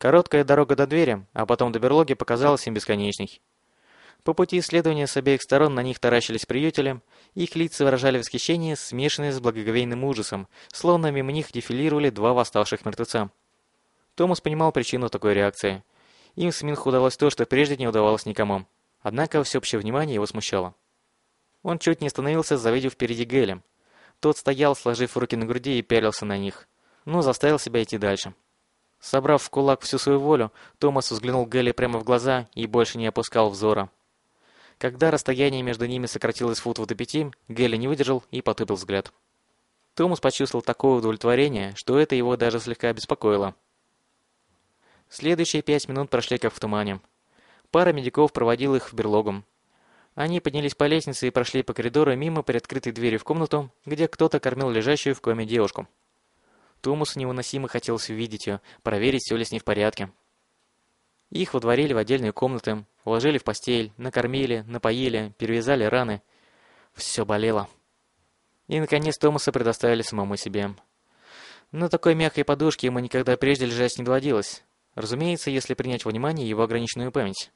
Короткая дорога до двери, а потом до берлоги показалась им бесконечной. По пути исследования с обеих сторон на них таращились приютели, их лица выражали восхищение, смешанное с благоговейным ужасом, словно мимо них дефилировали два восставших мертвеца. Томас понимал причину такой реакции. Им с Минху удалось то, что прежде не удавалось никому. Однако всеобщее внимание его смущало. Он чуть не остановился, завидев впереди Геля. Тот стоял, сложив руки на груди и пялился на них, но заставил себя идти дальше. Собрав в кулак всю свою волю, Томас взглянул Гелли прямо в глаза и больше не опускал взора. Когда расстояние между ними сократилось футов до пяти, Гелли не выдержал и потупил взгляд. Томас почувствовал такое удовлетворение, что это его даже слегка обеспокоило. Следующие пять минут прошли как в тумане. Пара медиков проводила их в берлогу. Они поднялись по лестнице и прошли по коридору мимо приоткрытой двери в комнату, где кто-то кормил лежащую в коме девушку. Томасу невыносимо хотелось увидеть ее, проверить, все ли с ней в порядке. Их водворили в отдельные комнаты, уложили в постель, накормили, напоили, перевязали раны. Все болело. И, наконец, Томаса предоставили самому себе. На такой мягкой подушке ему никогда прежде лежать не доводилось. Разумеется, если принять во внимание его ограниченную память.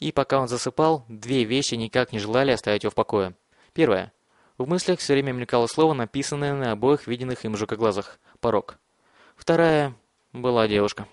И пока он засыпал, две вещи никак не желали оставить его в покое. Первое. В мыслях все время мелькало слово, написанное на обоих виденных им жукоглазах. Порог. Вторая была девушка.